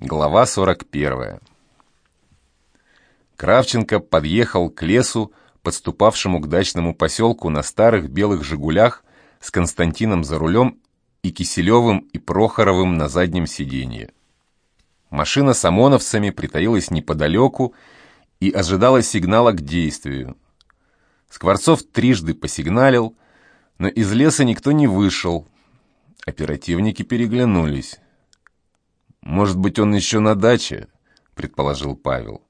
Глава 41. Кравченко подъехал к лесу, подступавшему к дачному поселку на старых белых «Жигулях» с Константином за рулем и Киселевым и Прохоровым на заднем сиденье. Машина с ОМОНовцами притаилась неподалеку и ожидала сигнала к действию. Скворцов трижды посигналил, но из леса никто не вышел. Оперативники переглянулись. «Может быть, он еще на даче?» — предположил Павел.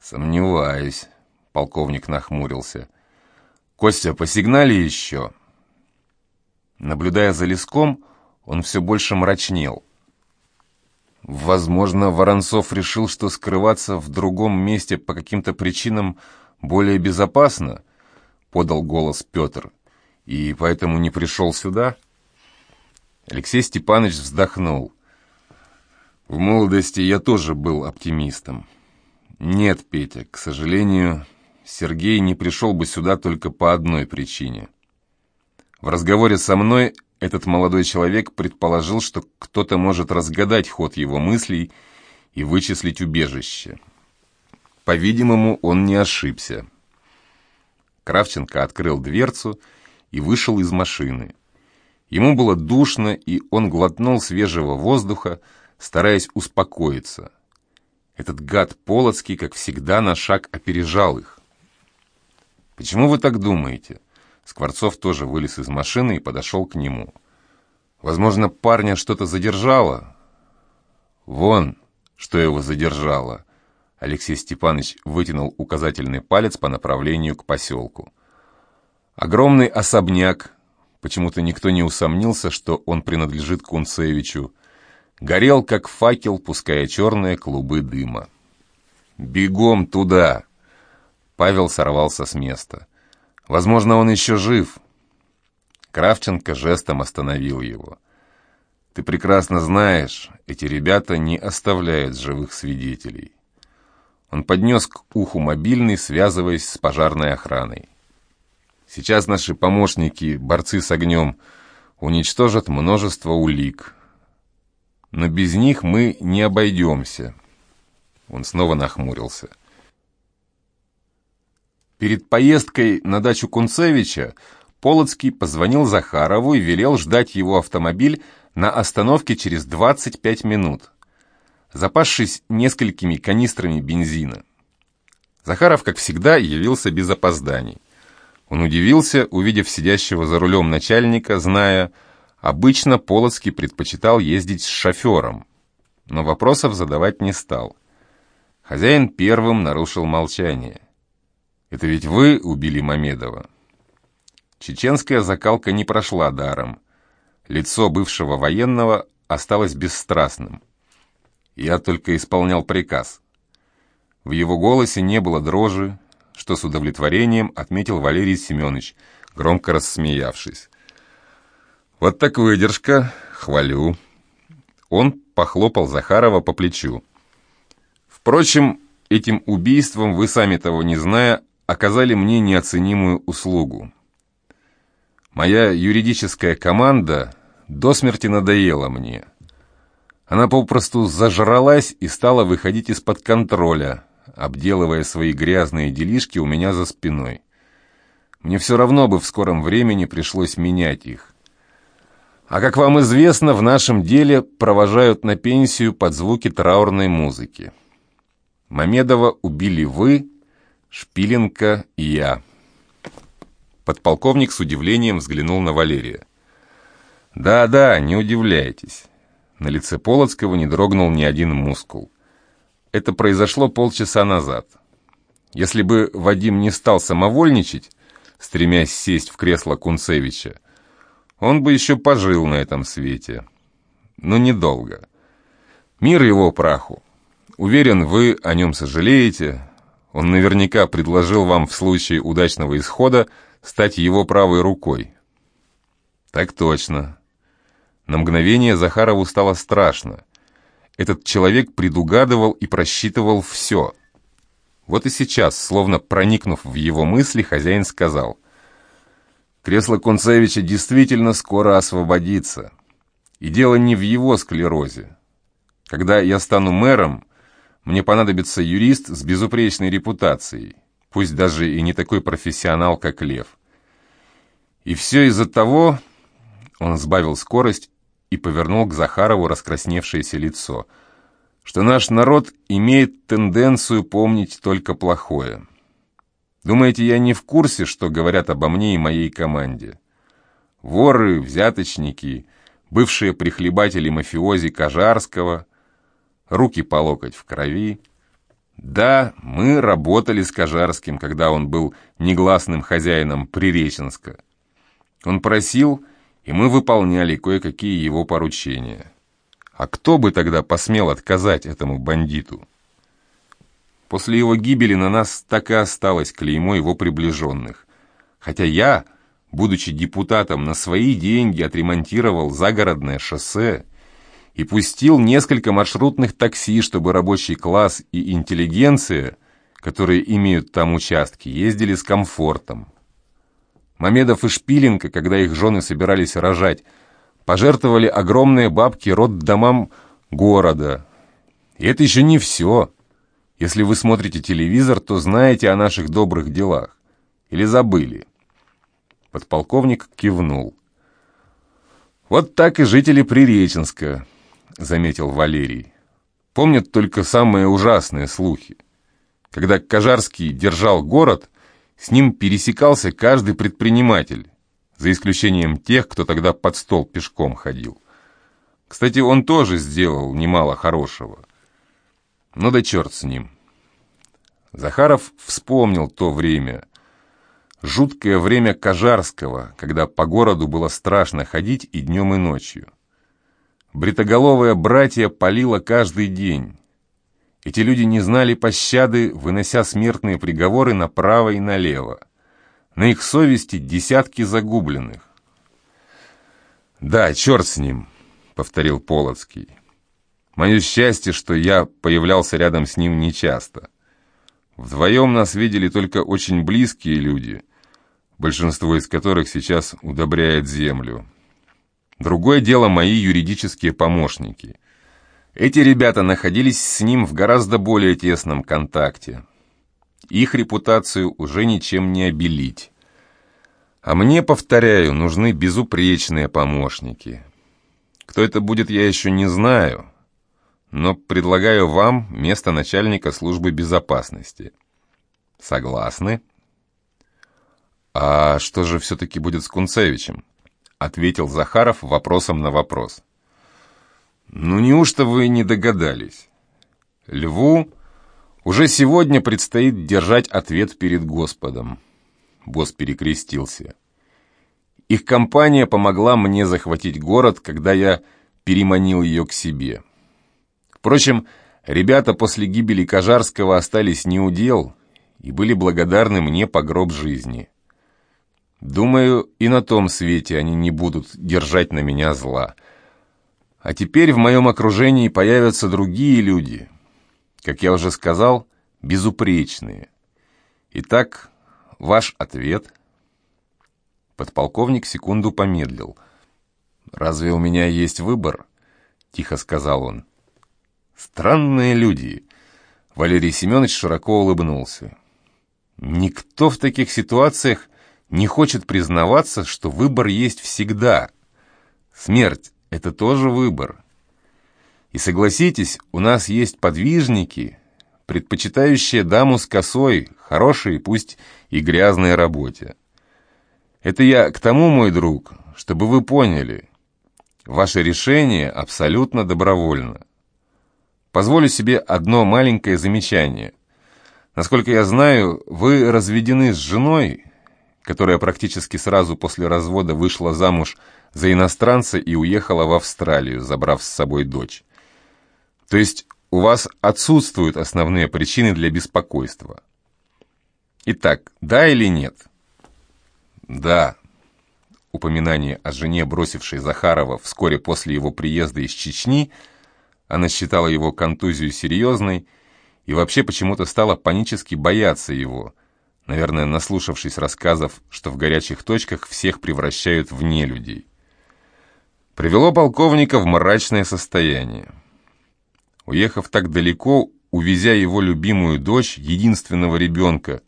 «Сомневаюсь», — полковник нахмурился. «Костя, посигнали еще?» Наблюдая за леском, он все больше мрачнел. Возможно, Воронцов решил, что скрываться в другом месте по каким-то причинам более безопасно, подал голос Петр, и поэтому не пришел сюда. Алексей Степанович вздохнул. В молодости я тоже был оптимистом. Нет, Петя, к сожалению, Сергей не пришел бы сюда только по одной причине. В разговоре со мной этот молодой человек предположил, что кто-то может разгадать ход его мыслей и вычислить убежище. По-видимому, он не ошибся. Кравченко открыл дверцу и вышел из машины. Ему было душно, и он глотнул свежего воздуха, стараясь успокоиться. Этот гад Полоцкий, как всегда, на шаг опережал их. «Почему вы так думаете?» Скворцов тоже вылез из машины и подошел к нему. «Возможно, парня что-то задержало?» «Вон, что его задержало!» Алексей Степанович вытянул указательный палец по направлению к поселку. Огромный особняк, почему-то никто не усомнился, что он принадлежит Кунцевичу, горел, как факел, пуская черные клубы дыма. «Бегом туда!» Павел сорвался с места. Возможно, он еще жив. Кравченко жестом остановил его. Ты прекрасно знаешь, эти ребята не оставляют живых свидетелей. Он поднес к уху мобильный, связываясь с пожарной охраной. Сейчас наши помощники, борцы с огнем, уничтожат множество улик. Но без них мы не обойдемся. Он снова нахмурился. Перед поездкой на дачу Кунцевича Полоцкий позвонил Захарову и велел ждать его автомобиль на остановке через 25 минут, запасшись несколькими канистрами бензина. Захаров, как всегда, явился без опозданий. Он удивился, увидев сидящего за рулем начальника, зная, обычно Полоцкий предпочитал ездить с шофером, но вопросов задавать не стал. Хозяин первым нарушил молчание. Это ведь вы убили Мамедова. Чеченская закалка не прошла даром. Лицо бывшего военного осталось бесстрастным. Я только исполнял приказ. В его голосе не было дрожи, что с удовлетворением отметил Валерий Семенович, громко рассмеявшись. «Вот так выдержка, хвалю». Он похлопал Захарова по плечу. «Впрочем, этим убийством вы, сами того не зная, оказали мне неоценимую услугу. Моя юридическая команда до смерти надоела мне. Она попросту зажралась и стала выходить из-под контроля, обделывая свои грязные делишки у меня за спиной. Мне все равно бы в скором времени пришлось менять их. А как вам известно, в нашем деле провожают на пенсию под звуки траурной музыки. Мамедова убили вы, Шпиленко и я. Подполковник с удивлением взглянул на Валерия. «Да-да, не удивляйтесь». На лице Полоцкого не дрогнул ни один мускул. Это произошло полчаса назад. Если бы Вадим не стал самовольничать, стремясь сесть в кресло Кунцевича, он бы еще пожил на этом свете. Но недолго. Мир его праху. Уверен, вы о нем сожалеете, он наверняка предложил вам в случае удачного исхода стать его правой рукой. Так точно. На мгновение Захарову стало страшно. Этот человек предугадывал и просчитывал все. Вот и сейчас, словно проникнув в его мысли, хозяин сказал, «Кресло Кунцевича действительно скоро освободится. И дело не в его склерозе. Когда я стану мэром, мне понадобится юрист с безупречной репутацией, пусть даже и не такой профессионал, как Лев. И все из-за того, он сбавил скорость и повернул к Захарову раскрасневшееся лицо, что наш народ имеет тенденцию помнить только плохое. Думаете, я не в курсе, что говорят обо мне и моей команде? Воры, взяточники, бывшие прихлебатели мафиози Кожарского, руки по локоть в крови. Да, мы работали с Кожарским, когда он был негласным хозяином Приреченска. Он просил, и мы выполняли кое-какие его поручения. А кто бы тогда посмел отказать этому бандиту? После его гибели на нас так и осталось клеймо его приближенных. Хотя я, будучи депутатом, на свои деньги отремонтировал загородное шоссе и пустил несколько маршрутных такси, чтобы рабочий класс и интеллигенция, которые имеют там участки, ездили с комфортом. Мамедов и Шпиленко, когда их жены собирались рожать, пожертвовали огромные бабки роддомам города. И это еще не все. Если вы смотрите телевизор, то знаете о наших добрых делах. Или забыли. Подполковник кивнул. «Вот так и жители Приреченска», — заметил Валерий. «Помнят только самые ужасные слухи. Когда Кожарский держал город, с ним пересекался каждый предприниматель, за исключением тех, кто тогда под стол пешком ходил. Кстати, он тоже сделал немало хорошего. Ну да черт с ним. Захаров вспомнил то время. Жуткое время Кожарского, когда по городу было страшно ходить и днем, и ночью. Бритоголовое братья палило каждый день. Эти люди не знали пощады, вынося смертные приговоры направо и налево. На их совести десятки загубленных. «Да, черт с ним», — повторил Полоцкий. «Мое счастье, что я появлялся рядом с ним нечасто. Вдвоем нас видели только очень близкие люди, большинство из которых сейчас удобряет землю. Другое дело мои юридические помощники. Эти ребята находились с ним в гораздо более тесном контакте. Их репутацию уже ничем не обелить. А мне, повторяю, нужны безупречные помощники. Кто это будет, я еще не знаю, но предлагаю вам место начальника службы безопасности. Согласны? А что же все-таки будет с Кунцевичем? Ответил Захаров вопросом на вопрос. Ну, неужто вы не догадались? Льву уже сегодня предстоит держать ответ перед Господом. Босс перекрестился. Их компания помогла мне захватить город, когда я переманил ее к себе. Впрочем, ребята после гибели Кожарского остались неудел и были благодарны мне по гроб жизни. Думаю, и на том свете они не будут держать на меня зла. А теперь в моем окружении появятся другие люди, как я уже сказал, безупречные. Итак, ваш ответ? Подполковник секунду помедлил. «Разве у меня есть выбор?» — тихо сказал он. «Странные люди!» Валерий Семенович широко улыбнулся. «Никто в таких ситуациях не хочет признаваться, что выбор есть всегда. Смерть это тоже выбор. И согласитесь, у нас есть подвижники, предпочитающие даму с косой, хорошей, пусть и грязной работе. Это я к тому, мой друг, чтобы вы поняли, ваше решение абсолютно добровольно. Позволю себе одно маленькое замечание. Насколько я знаю, вы разведены с женой, которая практически сразу после развода вышла замуж за иностранца и уехала в Австралию, забрав с собой дочь. То есть у вас отсутствуют основные причины для беспокойства. Итак, да или нет? Да. Упоминание о жене, бросившей Захарова вскоре после его приезда из Чечни, она считала его контузию серьезной и вообще почему-то стала панически бояться его, наверное, наслушавшись рассказов, что в горячих точках всех превращают в нелюдей привело полковника в мрачное состояние. уехав так далеко, увезя его любимую дочь, единственного ребенка,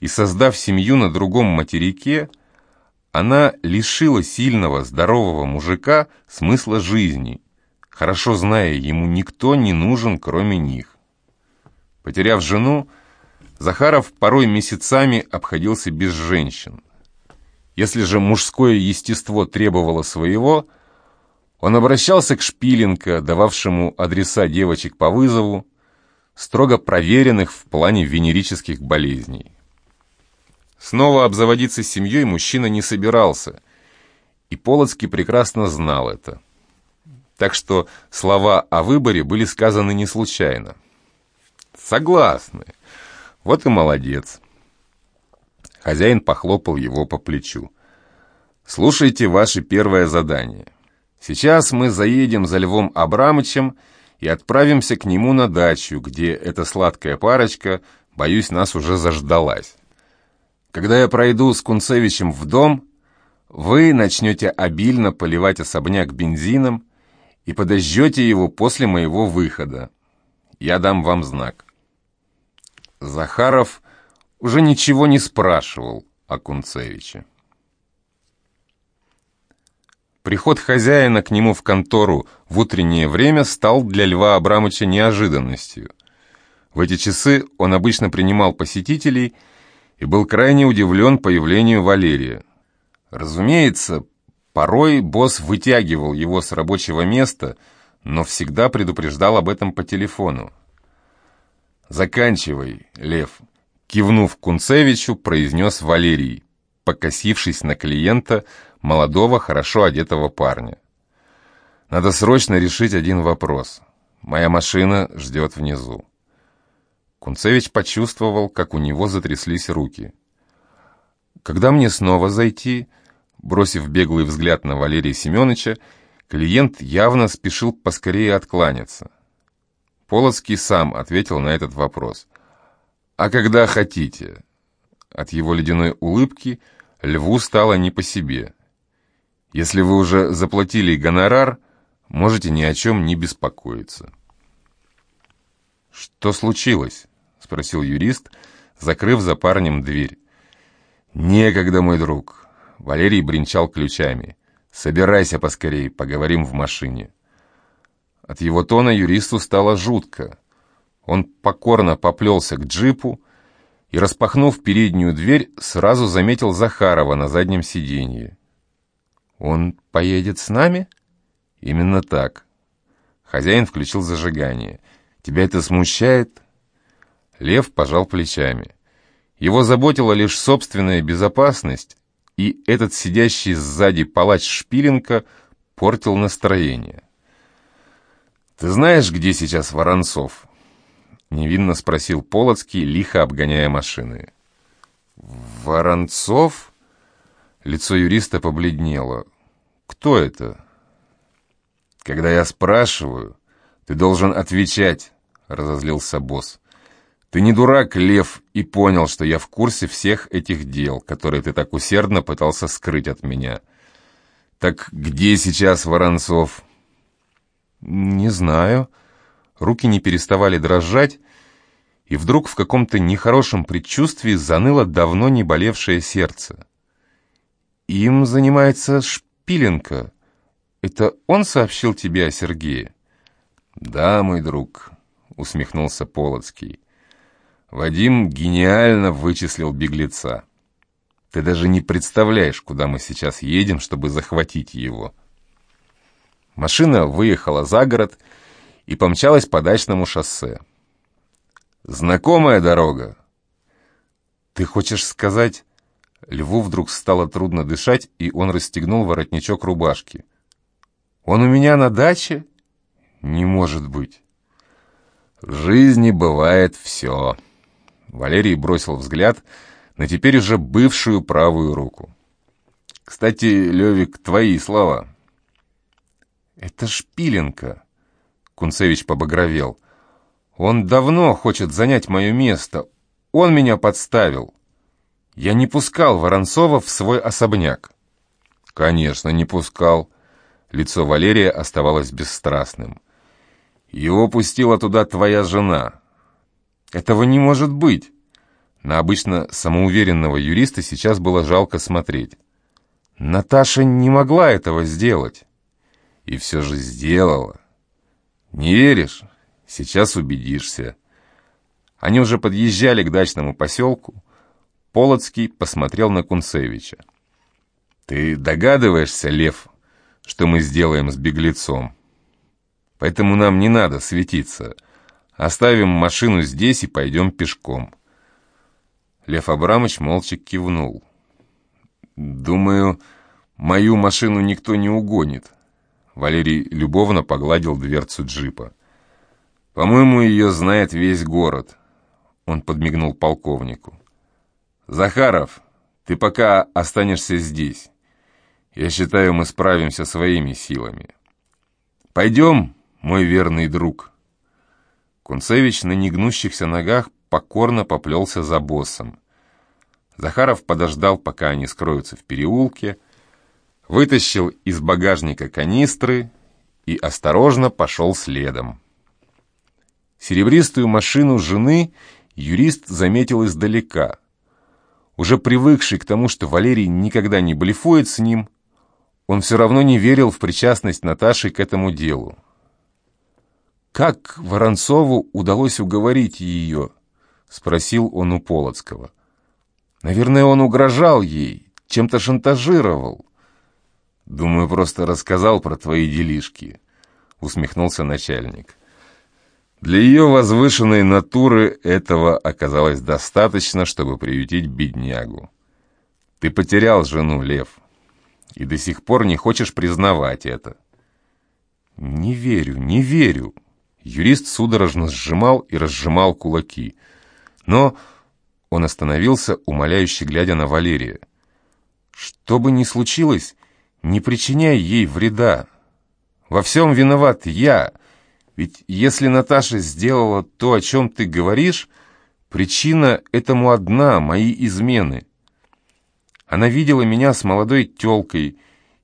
и создав семью на другом материке, она лишила сильного, здорового мужика смысла жизни, хорошо зная, ему никто не нужен, кроме них. Потеряв жену, Захаров порой месяцами обходился без женщин. Если же мужское естество требовало своего, он обращался к Шпиленко, дававшему адреса девочек по вызову, строго проверенных в плане венерических болезней. Снова обзаводиться семьей мужчина не собирался, и Полоцкий прекрасно знал это. Так что слова о выборе были сказаны не случайно. «Согласны. Вот и молодец». Хозяин похлопал его по плечу. «Слушайте ваше первое задание. Сейчас мы заедем за Львом Абрамычем и отправимся к нему на дачу, где эта сладкая парочка, боюсь, нас уже заждалась. Когда я пройду с Кунцевичем в дом, вы начнете обильно поливать особняк бензином и подождете его после моего выхода. Я дам вам знак». Захаров уже ничего не спрашивал о Кунцевиче. Приход хозяина к нему в контору в утреннее время стал для Льва Абрамовича неожиданностью. В эти часы он обычно принимал посетителей и был крайне удивлен появлению Валерия. Разумеется, порой босс вытягивал его с рабочего места, но всегда предупреждал об этом по телефону. «Заканчивай, Лев», — кивнув Кунцевичу, произнес Валерий, покосившись на клиента, молодого, хорошо одетого парня. «Надо срочно решить один вопрос. Моя машина ждет внизу». Кунцевич почувствовал, как у него затряслись руки. «Когда мне снова зайти?» Бросив беглый взгляд на Валерия Семеновича, клиент явно спешил поскорее откланяться. Полоцкий сам ответил на этот вопрос. «А когда хотите?» От его ледяной улыбки льву стало не по себе. «Если вы уже заплатили гонорар, можете ни о чем не беспокоиться». «Что случилось?» — спросил юрист, закрыв за парнем дверь. «Некогда, мой друг». Валерий бренчал ключами. «Собирайся поскорей, поговорим в машине». От его тона юристу стало жутко. Он покорно поплелся к джипу и, распахнув переднюю дверь, сразу заметил Захарова на заднем сиденье. «Он поедет с нами?» «Именно так». Хозяин включил зажигание. «Тебя это смущает?» Лев пожал плечами. Его заботила лишь собственная безопасность, и этот сидящий сзади палач Шпиленко портил настроение. «Ты знаешь, где сейчас Воронцов?» Невинно спросил Полоцкий, лихо обгоняя машины. «Воронцов?» Лицо юриста побледнело. «Кто это?» «Когда я спрашиваю, ты должен отвечать», — разозлился босс. «Ты не дурак, Лев, и понял, что я в курсе всех этих дел, которые ты так усердно пытался скрыть от меня. Так где сейчас Воронцов?» «Не знаю». Руки не переставали дрожать, и вдруг в каком-то нехорошем предчувствии заныло давно не болевшее сердце. «Им занимается Шпиленко. Это он сообщил тебе о Сергее?» «Да, мой друг», — усмехнулся Полоцкий. «Вадим гениально вычислил беглеца. Ты даже не представляешь, куда мы сейчас едем, чтобы захватить его». Машина выехала за город и помчалась по дачному шоссе. «Знакомая дорога?» «Ты хочешь сказать...» Льву вдруг стало трудно дышать, и он расстегнул воротничок рубашки. «Он у меня на даче?» «Не может быть». «В жизни бывает все». Валерий бросил взгляд на теперь уже бывшую правую руку. «Кстати, Левик, твои слова». «Это Шпиленко!» Кунцевич побагровел. «Он давно хочет занять мое место. Он меня подставил. Я не пускал Воронцова в свой особняк». «Конечно, не пускал». Лицо Валерия оставалось бесстрастным. Его пустила туда твоя жена. Этого не может быть. На обычно самоуверенного юриста сейчас было жалко смотреть. Наташа не могла этого сделать. И все же сделала. Не веришь? Сейчас убедишься. Они уже подъезжали к дачному поселку. Полоцкий посмотрел на Кунцевича. «Ты догадываешься, Лев, что мы сделаем с беглецом? Поэтому нам не надо светиться. Оставим машину здесь и пойдем пешком». Лев Абрамович молча кивнул. «Думаю, мою машину никто не угонит». Валерий любовно погладил дверцу джипа. «По-моему, ее знает весь город». Он подмигнул полковнику. «Захаров, ты пока останешься здесь. Я считаю, мы справимся своими силами. Пойдем, мой верный друг». Кунцевич на негнущихся ногах покорно поплелся за боссом. Захаров подождал, пока они скроются в переулке, вытащил из багажника канистры и осторожно пошел следом. Серебристую машину жены юрист заметил издалека. Уже привыкший к тому, что Валерий никогда не блефует с ним, он все равно не верил в причастность Наташи к этому делу. Как Воронцову удалось уговорить ее? — спросил он у Полоцкого. «Наверное, он угрожал ей, чем-то шантажировал». «Думаю, просто рассказал про твои делишки», — усмехнулся начальник. Для ее возвышенной натуры этого оказалось достаточно, чтобы приютить беднягу. Ты потерял жену, Лев, и до сих пор не хочешь признавать это. Не верю, не верю. Юрист судорожно сжимал и разжимал кулаки — но он остановился, умоляюще глядя на Валерия. «Что бы ни случилось, не причиняй ей вреда. Во всем виноват я. Ведь если Наташа сделала то, о чем ты говоришь, причина этому одна — мои измены. Она видела меня с молодой тёлкой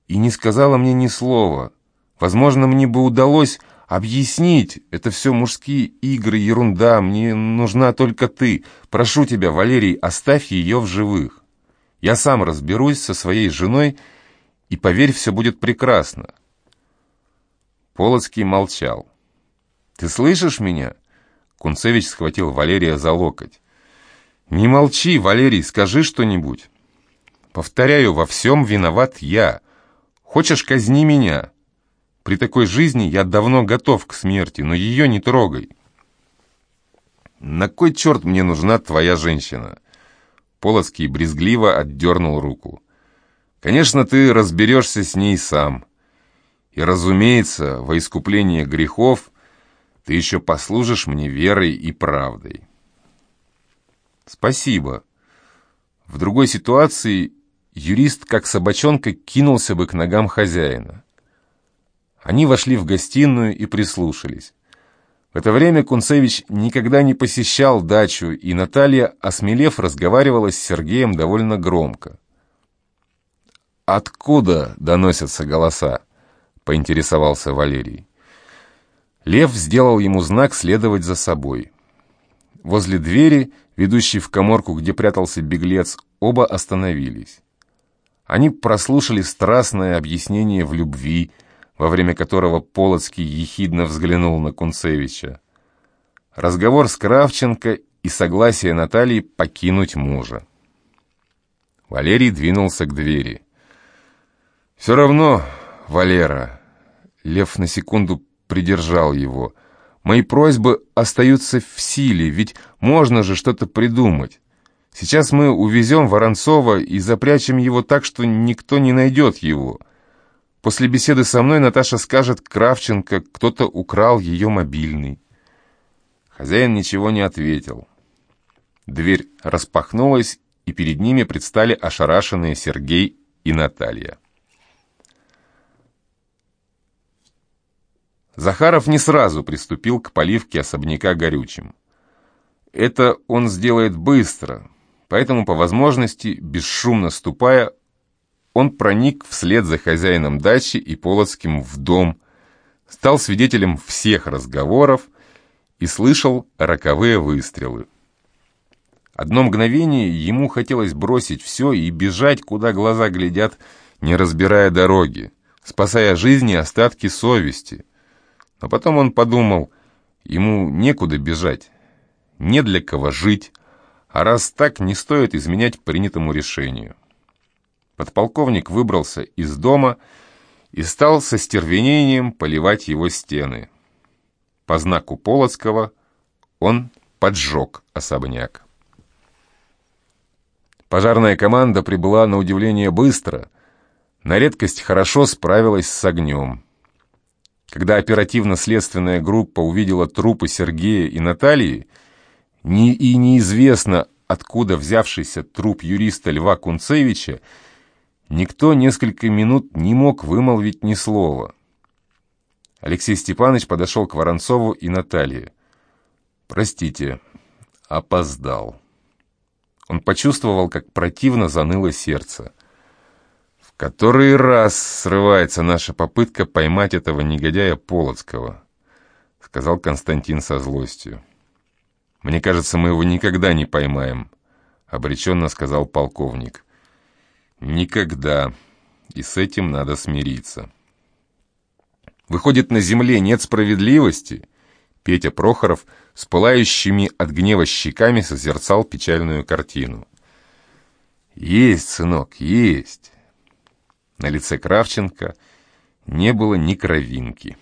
и не сказала мне ни слова. Возможно, мне бы удалось объяснить. Это все мужские игры, ерунда. Мне нужна только ты. Прошу тебя, Валерий, оставь ее в живых. Я сам разберусь со своей женой, и, поверь, все будет прекрасно. Полоцкий молчал. «Ты слышишь меня?» Кунцевич схватил Валерия за локоть. «Не молчи, Валерий, скажи что-нибудь. Повторяю, во всем виноват я. Хочешь, казни меня. При такой жизни я давно готов к смерти, но ее не трогай. На кой черт мне нужна твоя женщина? Полоцкий брезгливо отдернул руку. Конечно, ты разберешься с ней сам. И, разумеется, во искупление грехов ты еще послужишь мне верой и правдой. Спасибо. В другой ситуации юрист, как собачонка, кинулся бы к ногам хозяина. Они вошли в гостиную и прислушались. В это время Кунцевич никогда не посещал дачу, и Наталья, осмелев, разговаривала с Сергеем довольно громко. «Откуда доносятся голоса?» — поинтересовался Валерий. Лев сделал ему знак следовать за собой. Возле двери, ведущей в коморку, где прятался беглец, оба остановились. Они прослушали страстное объяснение в любви, во время которого Полоцкий ехидно взглянул на Кунцевича. Разговор с Кравченко и согласие Натальи покинуть мужа. Валерий двинулся к двери. «Все равно, Валера...» Лев на секунду придержал его. «Мои просьбы остаются в силе, ведь можно же что-то придумать. Сейчас мы увезем Воронцова и запрячем его так, что никто не найдет его. После беседы со мной Наташа скажет Кравченко, кто-то украл ее мобильный. Хозяин ничего не ответил. Дверь распахнулась, и перед ними предстали ошарашенные Сергей и Наталья. Захаров не сразу приступил к поливке особняка горючим. Это он сделает быстро, поэтому по возможности, бесшумно ступая, он проник вслед за хозяином дачи и Полоцким в дом, стал свидетелем всех разговоров и слышал роковые выстрелы. Одно мгновение ему хотелось бросить все и бежать, куда глаза глядят, не разбирая дороги, спасая жизни остатки совести. Но потом он подумал, ему некуда бежать, не для кого жить, а раз так, не стоит изменять принятому решению. Подполковник выбрался из дома и стал со стервенением поливать его стены. По знаку Полоцкого он поджег особняк. Пожарная команда прибыла на удивление быстро, на редкость хорошо справилась с огнем. Когда оперативно-следственная группа увидела трупы Сергея и Натальи, не и неизвестно, откуда взявшийся труп юриста Льва Кунцевича, никто несколько минут не мог вымолвить ни слова. Алексей Степанович подошел к Воронцову и Наталье. «Простите, опоздал». Он почувствовал, как противно заныло сердце. В который раз срывается наша попытка поймать этого негодяя Полоцкого, сказал Константин со злостью. «Мне кажется, мы его никогда не поймаем», — обреченно сказал полковник. «Никогда. И с этим надо смириться». «Выходит, на земле нет справедливости?» Петя Прохоров с пылающими от гнева щеками созерцал печальную картину. «Есть, сынок, есть!» На лице Кравченко не было ни кровинки.